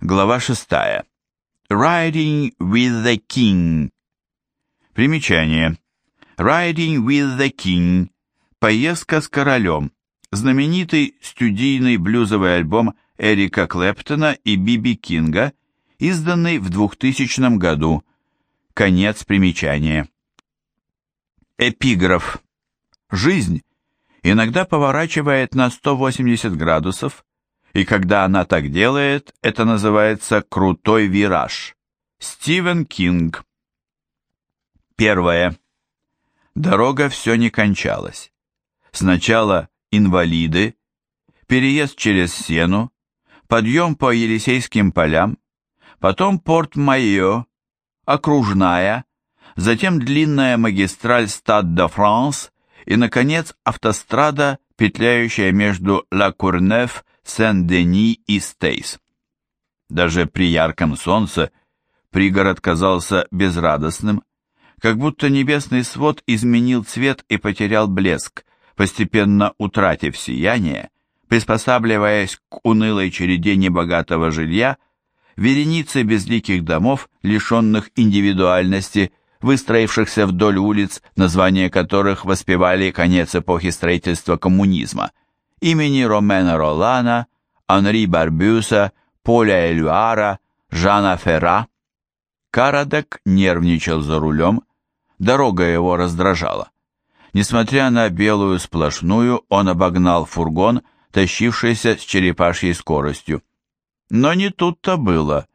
Глава 6. Riding with the King. Примечание. Riding with the King. Поездка с королем. Знаменитый студийный блюзовый альбом Эрика Клэптона и Биби Кинга, изданный в 2000 году. Конец примечания. Эпиграф. Жизнь иногда поворачивает на 180 градусов, и когда она так делает, это называется «крутой вираж». Стивен Кинг. Первое. Дорога все не кончалась. Сначала инвалиды, переезд через Сену, подъем по Елисейским полям, потом порт Майо, окружная, затем длинная магистраль Стад-де-Франс и, наконец, автострада, петляющая между Ла-Курнеф Сен-Дени и Стейс. Даже при ярком солнце пригород казался безрадостным, как будто небесный свод изменил цвет и потерял блеск, постепенно утратив сияние, приспосабливаясь к унылой череде небогатого жилья, вереницы безликих домов, лишенных индивидуальности, выстроившихся вдоль улиц, названия которых воспевали конец эпохи строительства коммунизма – имени Ромена Ролана, Анри Барбюса, Поля Элюара, Жана Ферра. Карадек нервничал за рулем, дорога его раздражала. Несмотря на белую сплошную, он обогнал фургон, тащившийся с черепашьей скоростью. Но не тут-то было.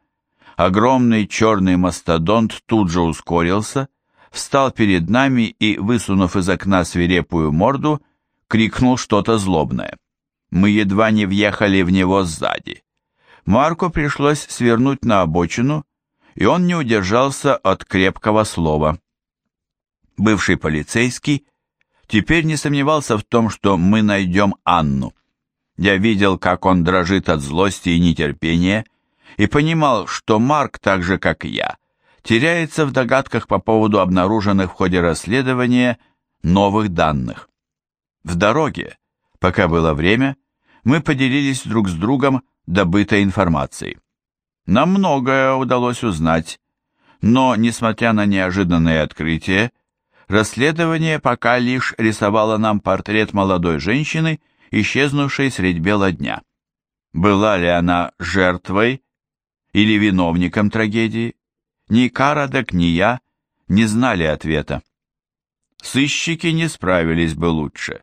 Огромный черный мастодонт тут же ускорился, встал перед нами и, высунув из окна свирепую морду, крикнул что-то злобное. Мы едва не въехали в него сзади. Марко пришлось свернуть на обочину, и он не удержался от крепкого слова. Бывший полицейский теперь не сомневался в том, что мы найдем Анну. Я видел, как он дрожит от злости и нетерпения, и понимал, что Марк, так же как и я, теряется в догадках по поводу обнаруженных в ходе расследования новых данных. В дороге, пока было время, мы поделились друг с другом добытой информацией. Нам многое удалось узнать, но, несмотря на неожиданные открытия, расследование пока лишь рисовало нам портрет молодой женщины, исчезнувшей средь бела дня. Была ли она жертвой или виновником трагедии? Ни Карадек, ни я не знали ответа. Сыщики не справились бы лучше.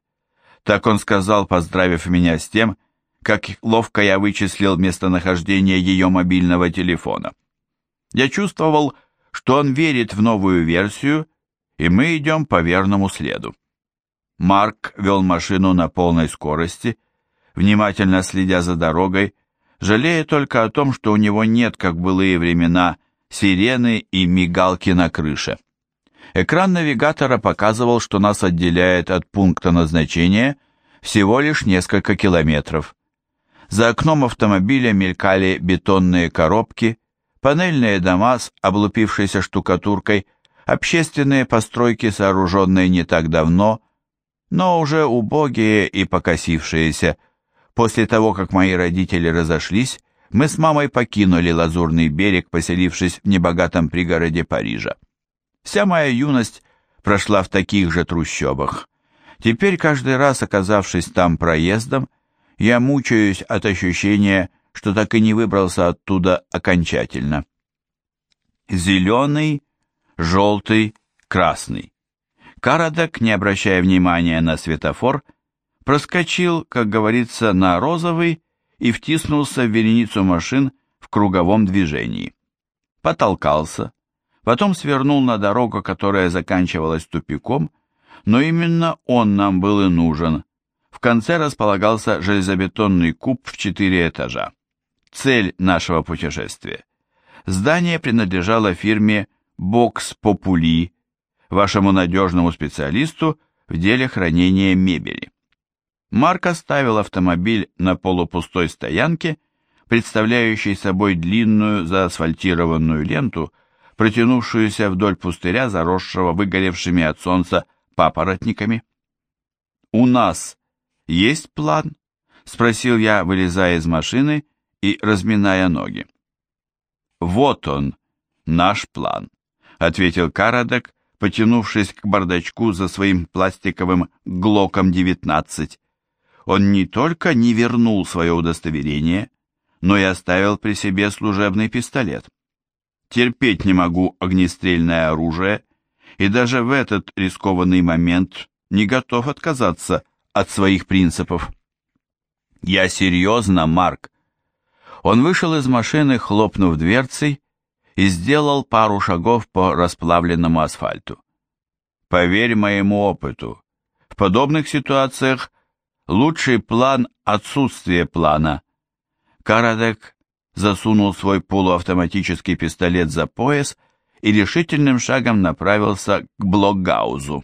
Так он сказал, поздравив меня с тем, как ловко я вычислил местонахождение ее мобильного телефона. Я чувствовал, что он верит в новую версию, и мы идем по верному следу. Марк вел машину на полной скорости, внимательно следя за дорогой, жалея только о том, что у него нет, как былые времена, сирены и мигалки на крыше. Экран навигатора показывал, что нас отделяет от пункта назначения всего лишь несколько километров. За окном автомобиля мелькали бетонные коробки, панельные дома с облупившейся штукатуркой, общественные постройки, сооруженные не так давно, но уже убогие и покосившиеся. После того, как мои родители разошлись, мы с мамой покинули Лазурный берег, поселившись в небогатом пригороде Парижа. Вся моя юность прошла в таких же трущобах. Теперь каждый раз, оказавшись там проездом, я мучаюсь от ощущения, что так и не выбрался оттуда окончательно. Зеленый, желтый, красный. Карадок, не обращая внимания на светофор, проскочил, как говорится, на розовый и втиснулся в вереницу машин в круговом движении. Потолкался, Потом свернул на дорогу, которая заканчивалась тупиком, но именно он нам был и нужен. В конце располагался железобетонный куб в четыре этажа. Цель нашего путешествия. Здание принадлежало фирме «Бокс Попули», вашему надежному специалисту в деле хранения мебели. Марк оставил автомобиль на полупустой стоянке, представляющей собой длинную заасфальтированную ленту, протянувшуюся вдоль пустыря, заросшего выгоревшими от солнца папоротниками. «У нас есть план?» — спросил я, вылезая из машины и разминая ноги. «Вот он, наш план», — ответил Карадек, потянувшись к бардачку за своим пластиковым «Глоком-19». Он не только не вернул свое удостоверение, но и оставил при себе служебный пистолет терпеть не могу огнестрельное оружие и даже в этот рискованный момент не готов отказаться от своих принципов. Я серьезно, Марк. Он вышел из машины, хлопнув дверцей, и сделал пару шагов по расплавленному асфальту. Поверь моему опыту, в подобных ситуациях лучший план – отсутствие плана. Карадек засунул свой полуавтоматический пистолет за пояс и решительным шагом направился к Блогаузу.